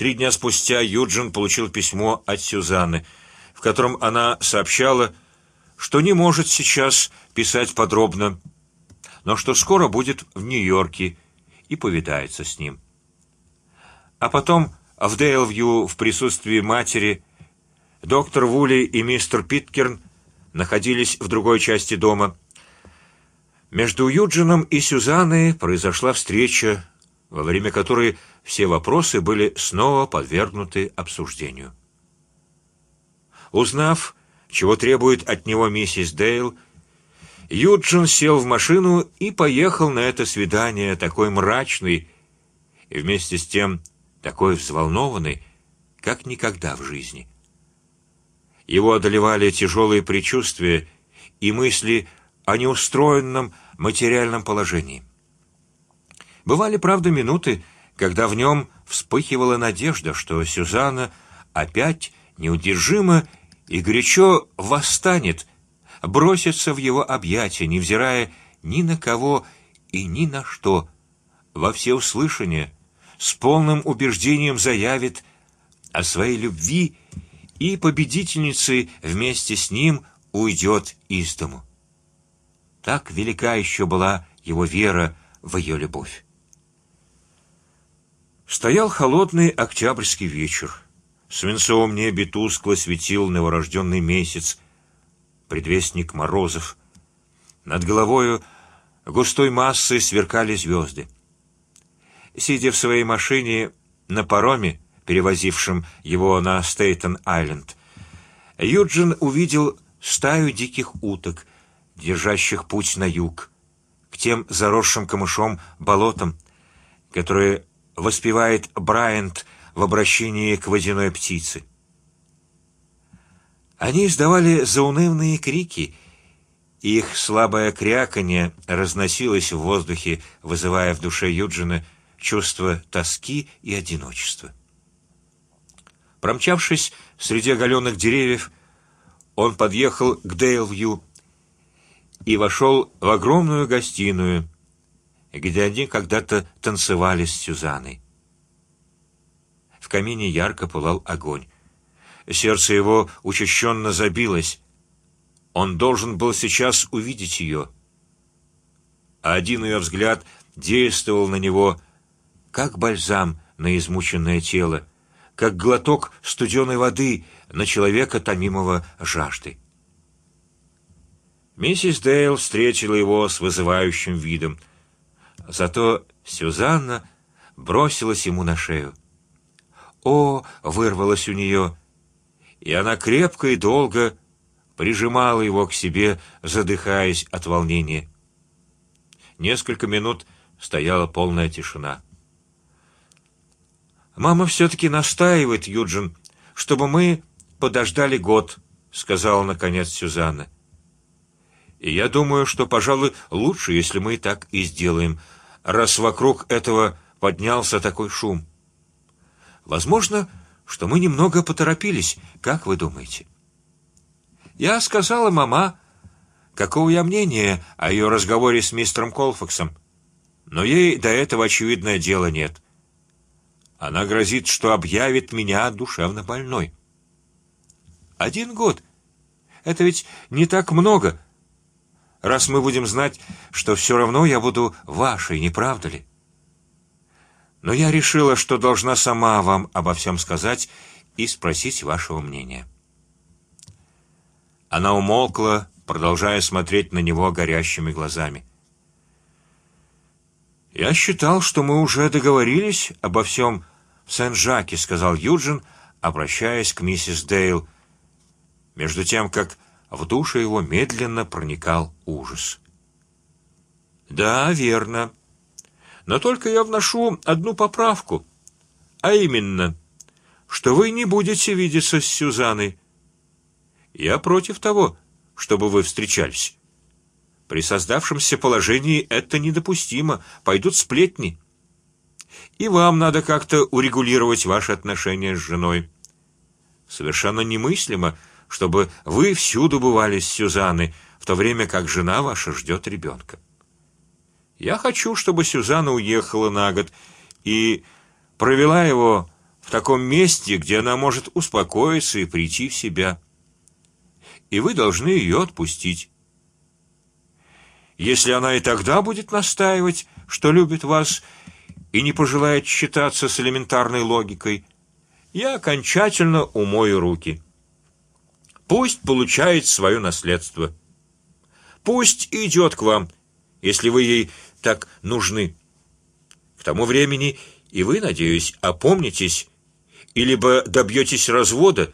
Три дня спустя Юджин получил письмо от Сюзанны, в котором она сообщала, что не может сейчас писать подробно, но что скоро будет в Нью-Йорке и повидается с ним. А потом в Дейлвью в присутствии матери доктор Вули и мистер Питкерн находились в другой части дома. Между Юджином и Сюзанной произошла встреча, во время которой все вопросы были снова подвергнуты обсуждению. Узнав, чего требует от него миссис Дейл, Юджин сел в машину и поехал на это свидание, такой мрачный и вместе с тем такой взволнованный, как никогда в жизни. Его одолевали тяжелые предчувствия и мысли о неустроенном материальном положении. Бывали, правда, минуты, когда в нем вспыхивала надежда, что Сюзанна опять неудержимо и горячо восстанет, бросится в его объятия, не взирая ни на кого и ни на что, во все всеуслышание, с полным убеждением заявит о своей любви и победительницей вместе с ним уйдет из дому. Так велика еще была его вера в ее любовь. Стоял холодный октябрьский вечер. В свинцовом небе тускло светил новорожденный месяц, предвестник морозов. Над головою густой массой сверкали звезды. Сидя в своей машине на пароме, перевозившем его на Стейтен-Айленд, Юджин увидел стаю диких уток, держащих путь на юг, к тем заросшим камышом болотам, которые воспевает Брайант в обращении к водяной птице. Они издавали заунывные крики, их слабое кряканье разносилось в воздухе, вызывая в душе Юджина чувство тоски и одиночества. Промчавшись среди оголенных деревьев, он подъехал к Дейлвью и вошел в огромную гостиную, где они когда-то танцевали с Сюзаной. В камине ярко пылал огонь. Сердце его учащенно забилось. Он должен был сейчас увидеть ее. Один ее взгляд действовал на него, как бальзам на измученное тело, как глоток студеной воды на человека томимого жаждой. Миссис Дейл встретила его с вызывающим видом. Зато Сюзанна бросилась ему на шею. О, вырвалось у нее, и она крепко и долго прижимала его к себе, задыхаясь от волнения. Несколько минут стояла полная тишина. Мама все-таки настаивает, Юджин, чтобы мы подождали год, сказала наконец Сюзанна. И я думаю, что, пожалуй, лучше, если мы так и сделаем, раз вокруг этого поднялся такой шум. Возможно, что мы немного поторопились. Как вы думаете? Я сказала мама, какого я мнения о ее разговоре с мистером Колфаксом, но ей до этого очевидное дело нет. Она грозит, что объявит меня душевно больной. Один год. Это ведь не так много раз мы будем знать, что все равно я буду вашей, не правда ли? Но я решила, что должна сама вам обо всем сказать и спросить вашего мнения. Она умолкла, продолжая смотреть на него горящими глазами. Я считал, что мы уже договорились обо всем в Сен-Жаке, сказал Юджин, обращаясь к миссис Дейл, между тем как в душу его медленно проникал ужас. Да, верно. Но только я вношу одну поправку, а именно, что вы не будете видеться с Сюзаной. Я против того, чтобы вы встречались. При создавшемся положении это недопустимо. Пойдут сплетни. И вам надо как-то урегулировать ваши отношения с женой. Совершенно немыслимо, чтобы вы всюду бывали с Сюзанной, в то время как жена ваша ждет ребенка. Я хочу, чтобы Сюзанна уехала на год и провела его в таком месте, где она может успокоиться и прийти в себя. И вы должны ее отпустить. Если она и тогда будет настаивать, что любит вас и не пожелает считаться с элементарной логикой, я окончательно умою руки. Пусть получает свое наследство. Пусть идет к вам, если вы ей так нужны. К тому времени и вы, надеюсь, опомнитесь и либо добьетесь развода,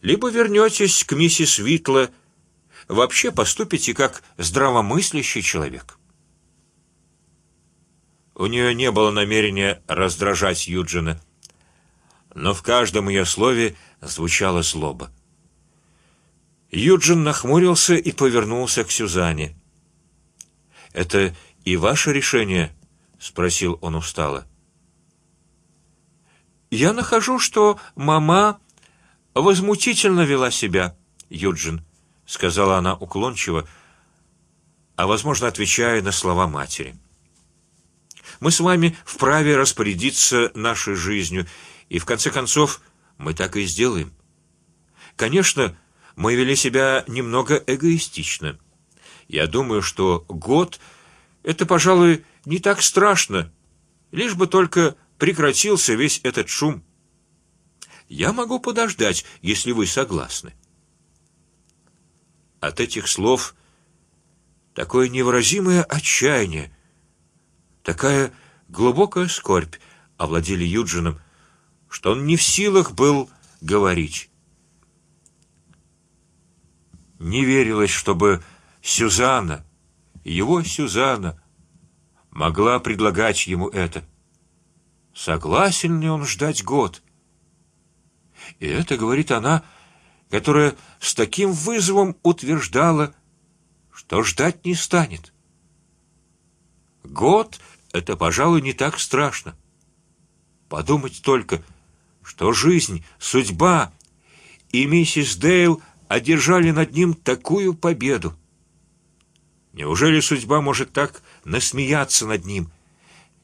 либо вернетесь к миссис Витла. Вообще поступите как здравомыслящий человек. У нее не было намерения раздражать Юджина, но в каждом ее слове звучала злоба. Юджин нахмурился и повернулся к Сюзанне. Это и ваше решение? – спросил он устало. Я нахожу, что мама возмутительно вела себя, Юджин, сказала она уклончиво, а возможно отвечая на слова матери. Мы с вами вправе распорядиться нашей жизнью, и в конце концов мы так и сделаем. Конечно, мы вели себя немного эгоистично. Я думаю, что год это, пожалуй, не так страшно, лишь бы только прекратился весь этот шум. Я могу подождать, если вы согласны. От этих слов такое невыразимое отчаяние, такая глубокая скорбь овладели Юджином, что он не в силах был говорить. Не верилось, чтобы Сюзанна, его Сюзанна, могла предлагать ему это. Согласен ли он ждать год? И это говорит она, которая с таким вызовом утверждала, что ждать не станет. Год — это, пожалуй, не так страшно. Подумать только, что жизнь, судьба и миссис Дейл одержали над ним такую победу. Неужели судьба может так насмеяться над ним?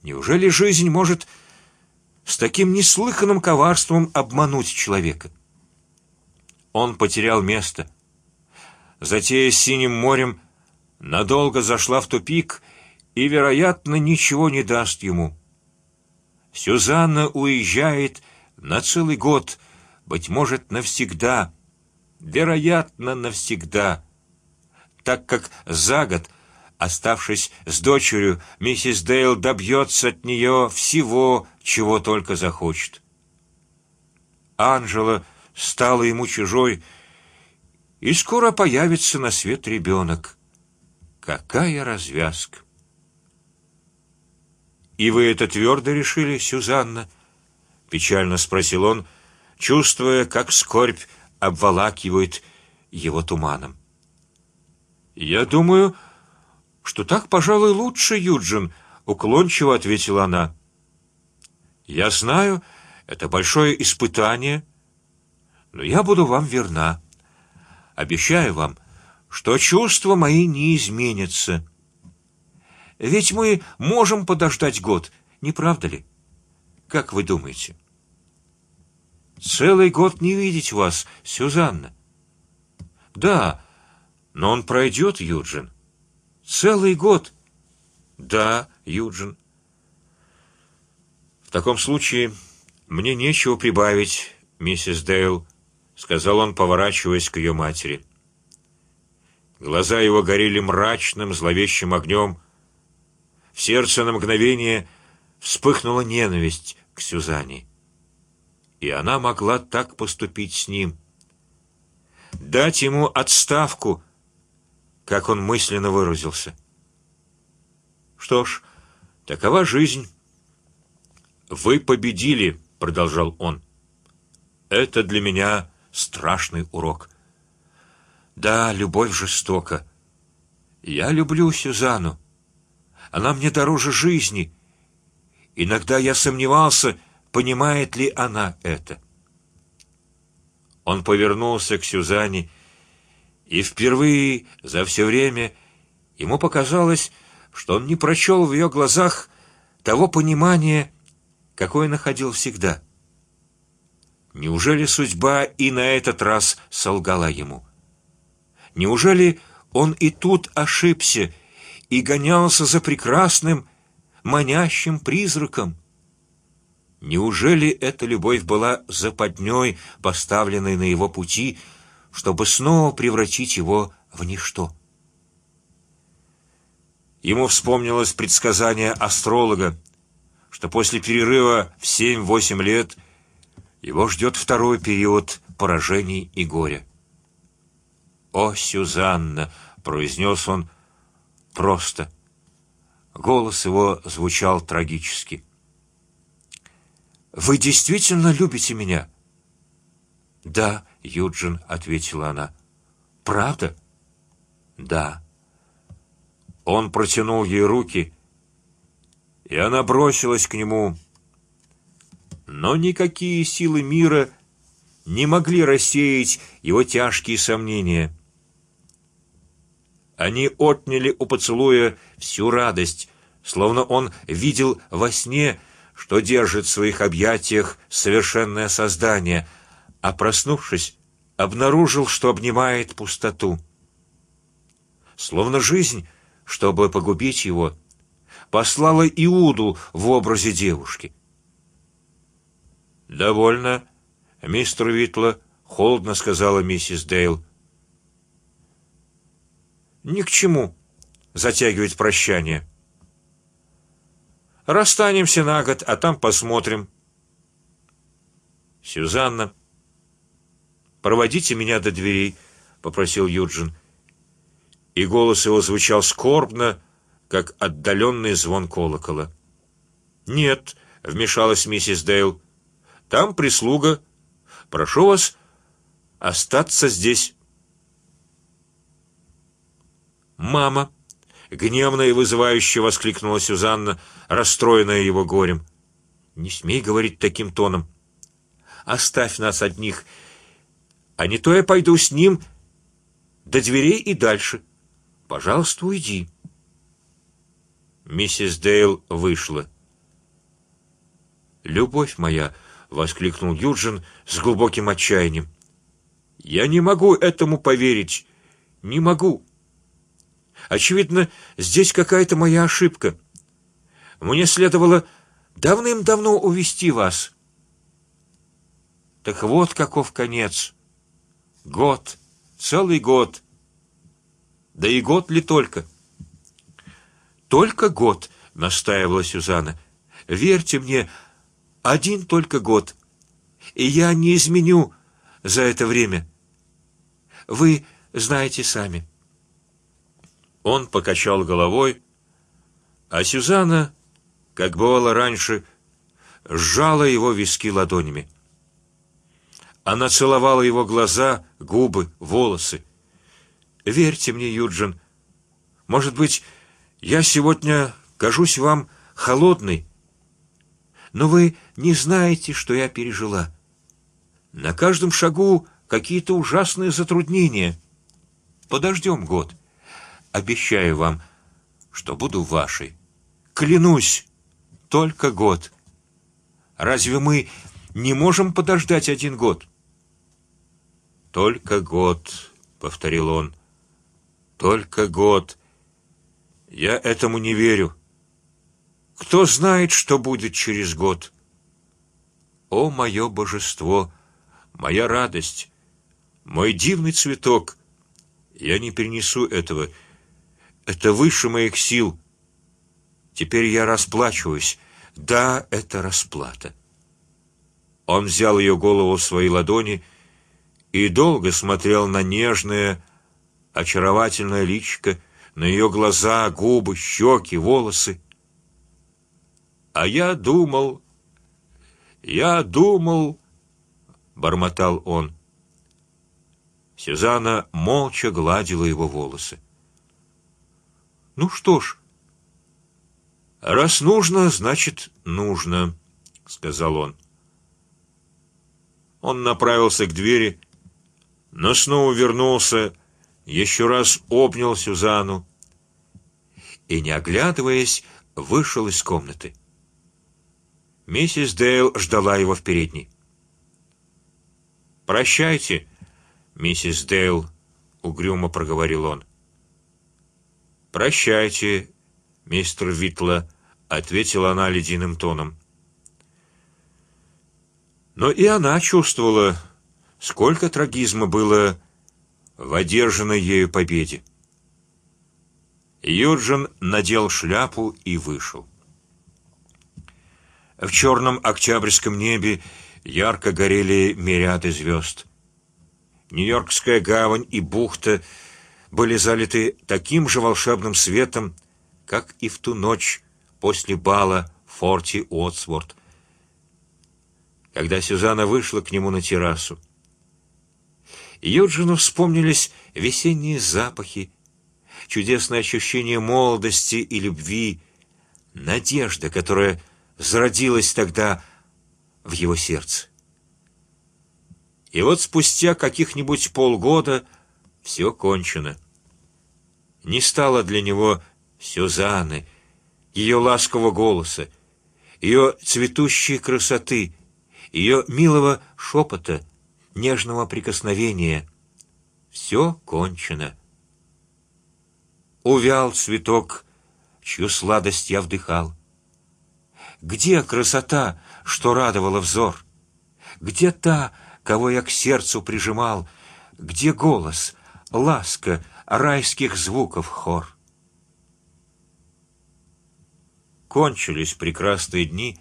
Неужели жизнь может с таким неслыханным коварством обмануть человека. Он потерял место. Затея с синим морем надолго зашла в тупик и, вероятно, ничего не даст ему. Сюзанна уезжает на целый год, быть может навсегда, вероятно навсегда, так как за год Оставшись с дочерью, миссис Дейл добьется от нее всего, чего только захочет. Анжела стала ему чужой, и скоро появится на свет ребенок. Какая развязка! И вы это твердо решили, Сюзанна? Печально спросил он, чувствуя, как скорбь обволакивает его туманом. Я думаю, что так, пожалуй, лучше, Юджин, уклончиво ответила она. Я знаю, это большое испытание, но я буду вам верна. Обещаю вам, что чувства мои не изменятся. Ведь мы можем подождать год, не правда ли? Как вы думаете? Целый год не видеть вас, Сюзанна. Да, но он пройдет, Юджин. Целый год. Да, Юджин. В таком случае мне нечего прибавить, миссис Дейл, сказал он, поворачиваясь к ее матери. Глаза его горели мрачным, зловещим огнем. В сердце на мгновение вспыхнула ненависть к Сюзанне, и она могла так поступить с ним, дать ему отставку как он мысленно выразился. Что ж, такова жизнь. Вы победили, продолжал он. Это для меня страшный урок. Да, любовь жестока. Я люблю Сюзану. Она мне дороже жизни. Иногда я сомневался, понимает ли она это. Он повернулся к Сюзанне и впервые за все время ему показалось, что он не прочел в ее глазах того понимания, какое находил всегда. Неужели судьба и на этот раз солгала ему? Неужели он и тут ошибся и гонялся за прекрасным, манящим призраком? Неужели эта любовь была западней, поставленной на его пути, чтобы снова превратить его в ничто? Ему вспомнилось предсказание астролога, что после перерыва в семь-восемь лет его ждет второй период поражений и горя. О, Сюзанна, произнес он просто. Голос его звучал трагически. Вы действительно любите меня? Да, Юджин, ответила она. Правда? Да. Он протянул ей руки, и она бросилась к нему. Но никакие силы мира не могли рассеять его тяжкие сомнения. Они отняли у поцелуя всю радость, словно он видел во сне, что держит в своих объятиях совершенное создание, а проснувшись, обнаружил, что обнимает пустоту. Словно жизнь, чтобы погубить его, послала Иуду в образе девушки. Довольно, мистер Витла, холодно сказала миссис Дейл. Ни к чему затягивать прощание. Расстанемся на год, а там посмотрим. Сюзанна, проводите меня до дверей, попросил Юджин, и голос его звучал скорбно, как отдаленный звон колокола. Нет, вмешалась миссис Дейл, там прислуга. Прошу вас остаться здесь. Мама, гневно и вызывающе воскликнула Сюзанна, расстроенная его горем. Не смей говорить таким тоном. Оставь нас одних, а не то я пойду с ним до дверей и дальше. Пожалуйста, уйди. Миссис Дейл вышла. Любовь моя, воскликнул Юджин с глубоким отчаянием. Я не могу этому поверить, не могу. Очевидно, здесь какая-то моя ошибка. Мне следовало давным-давно увести вас. Так вот каков конец. Год, целый год. Да и год ли только? Только год, настаивала Сюзанна. Верьте мне, один только год, и я не изменю за это время. Вы знаете сами. Он покачал головой, а Сюзанна, как бывало раньше, сжала его виски ладонями. Она целовала его глаза, губы, волосы. Верьте мне, Юджин. Может быть, я сегодня кажусь вам холодной, но вы не знаете, что я пережила. На каждом шагу какие-то ужасные затруднения. Подождем год. Обещаю вам, что буду вашей. Клянусь, только год. Разве мы не можем подождать один год? Только год, повторил он. Только год. Я этому не верю. Кто знает, что будет через год? О мое божество, моя радость, мой дивный цветок! Я не перенесу этого. Это выше моих сил. Теперь я расплачиваюсь. Да, это расплата. Он взял ее голову в свои ладони и долго смотрел на нежное, очаровательное личико, на ее глаза, губы, щеки, волосы. А я думал, я думал, бормотал он. Сюзанна молча гладила его волосы. Ну что ж, раз нужно, значит нужно, сказал он. Он направился к двери, но снова вернулся, еще раз обнял Сюзанну и, не оглядываясь, вышел из комнаты. Миссис Дейл ждала его в передней. Прощайте, миссис Дейл, угрюмо проговорил он. Прощайте, мистер Витла, ответила она ледяным тоном. Но и она чувствовала, сколько трагизма было в одержанной ею победе. Юджин надел шляпу и вышел. В черном октябрьском небе ярко горели мириады звезд. Нью-Йоркская гавань и бухта были залиты таким же волшебным светом, как и в ту ночь после бала в форте Уотсворт, когда Сюзанна вышла к нему на террасу. Юджину вспомнились весенние запахи, чудесное ощущение молодости и любви, надежда, которая зародилась тогда в его сердце. И вот спустя каких-нибудь полгода все кончено. Не стало для него Сюзанны, ее ласкового голоса, ее цветущей красоты, ее милого шепота, нежного прикосновения. Все кончено. Увял цветок, чью сладость я вдыхал. Где красота, что радовала взор? Где та, кого я к сердцу прижимал? Где голос, ласка райских звуков хор? Кончились прекрасные дни,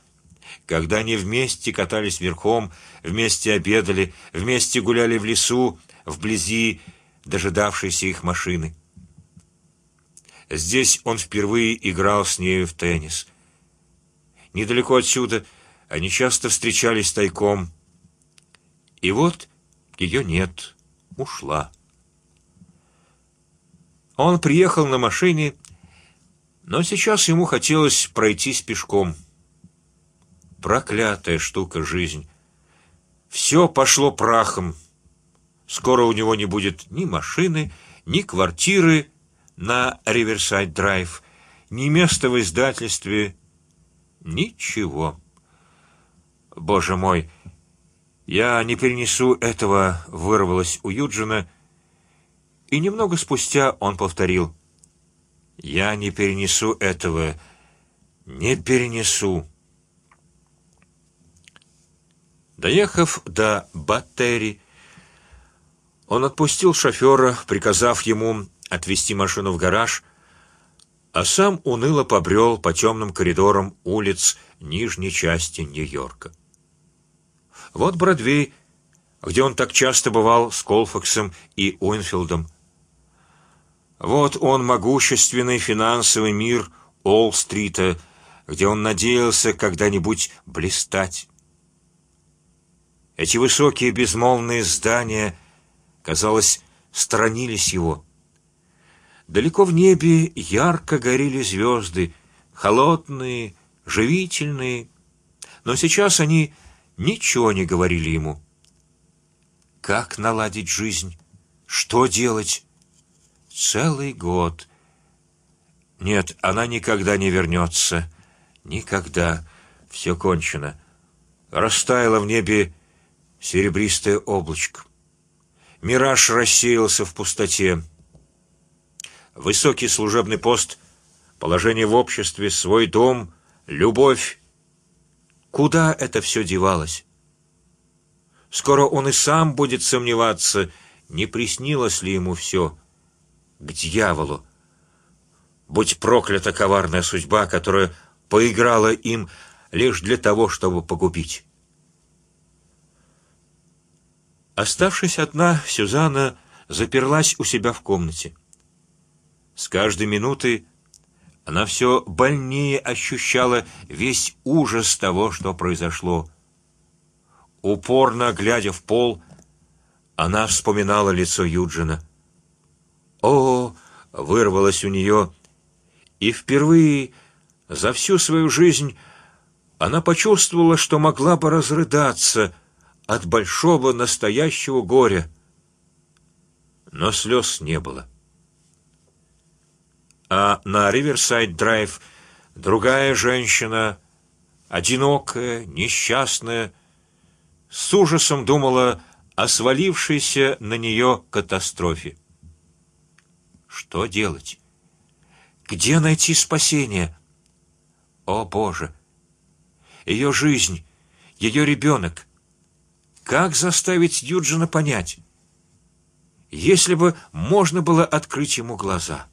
когда они вместе катались верхом, вместе обедали, вместе гуляли в лесу, вблизи дожидавшейся их машины. Здесь он впервые играл с нею в теннис недалеко отсюда, они часто встречались тайком. И вот ее нет, ушла. Он приехал на машине, но сейчас ему хотелось пройтись пешком. Проклятая штука жизнь. Все пошло прахом. Скоро у него не будет ни машины, ни квартиры на Риверсайд Драйв, ни места в издательстве, Ничего. Боже мой, я не перенесу этого, вырвалось у Юджина, и немного спустя он повторил: я не перенесу этого, не перенесу. Доехав до Баттерии, он отпустил шофера, приказав ему отвезти машину в гараж а сам уныло побрел по темным коридорам улиц нижней части Нью-Йорка. Вот Бродвей, где он так часто бывал с Колфаксом и Уинфилдом. Вот он могущественный финансовый мир Олл-стрита, где он надеялся когда-нибудь блистать. Эти высокие безмолвные здания, казалось, сторонились его. Далеко в небе ярко горели звезды, холодные, живительные, но сейчас они ничего не говорили ему. Как наладить жизнь? Что делать? Целый год. Нет, она никогда не вернется, никогда. Все кончено. Растаяло в небе серебристое облачко. Мираж рассеялся в пустоте высокий служебный пост, положение в обществе, свой дом, любовь. Куда это все девалось? Скоро он и сам будет сомневаться, не приснилось ли ему все. К дьяволу! Будь проклята коварная судьба, которая поиграла им лишь для того, чтобы погубить. Оставшись одна, Сюзанна заперлась у себя в комнате. С каждой минуты она все больнее ощущала весь ужас того, что произошло. Упорно глядя в пол, она вспоминала лицо Юджина. О, вырвалось у нее, и впервые за всю свою жизнь она почувствовала, что могла бы разрыдаться от большого настоящего горя, но слез не было. А на Риверсайд Драйв другая женщина, одинокая, несчастная, с ужасом думала о свалившейся на нее катастрофе. Что делать? Где найти спасение? О Боже! Ее жизнь, ее ребенок. Как заставить Юджина понять? Если бы можно было открыть ему глаза.